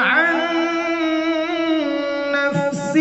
عن نفس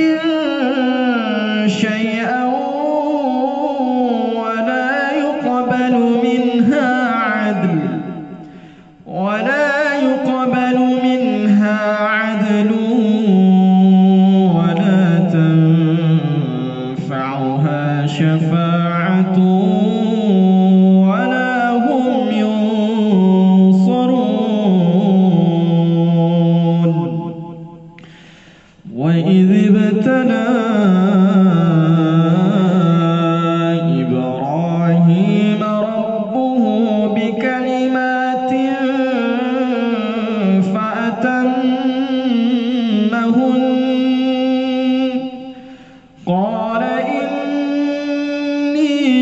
قال إني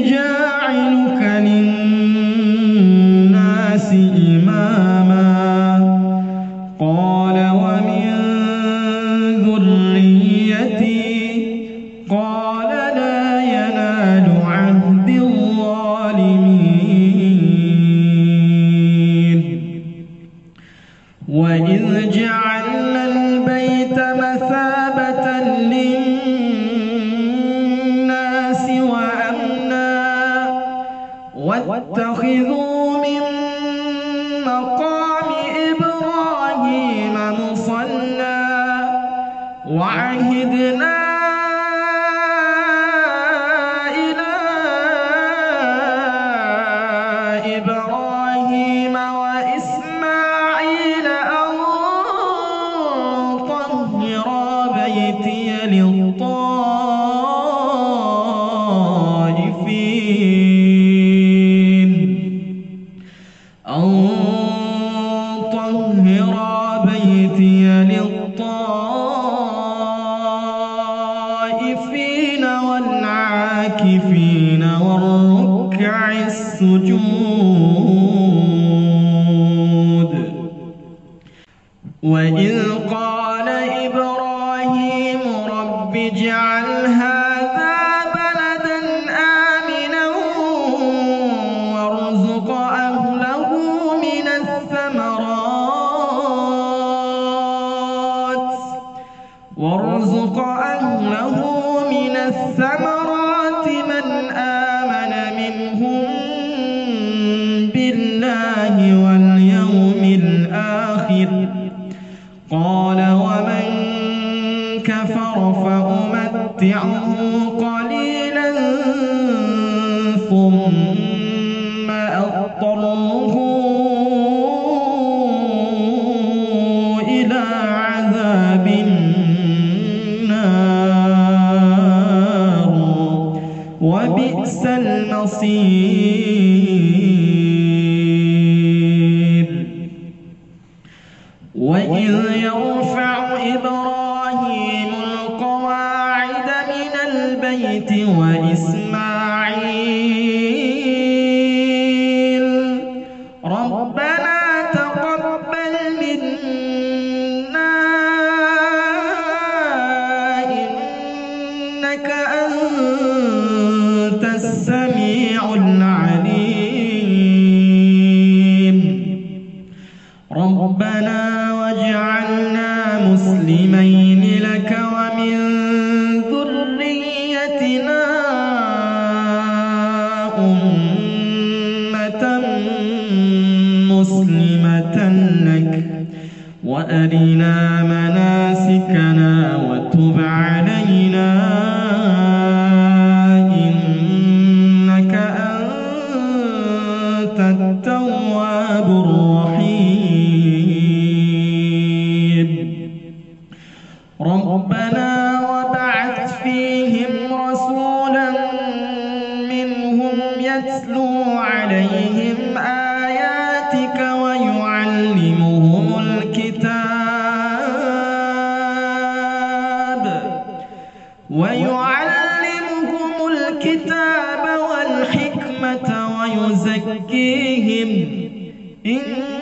جاعلك للناس إماما. قال ومن ذريتي. قال لا ينال الظالمين. وإذ جعلنا واتخذوا من مقام إبراهيم مصلى وعهدنا أن طهر بيتي للطائفين والعاكفين والركع السجود. وإذ قال إبراهيم رب اجعل هذا وارزق أهله من الثمرات من آمن منهم بالله واليوم الآخر. قال ومن كفر فأمتعه وبئس المصير. وإذ يرفع إبراهيم القواعد من البيت وإسماعيل ربنا تقبل منا وأرنا مناسكنا وتب علينا إنك أنت التواب الرحيم. ربنا ويزكيهم إنك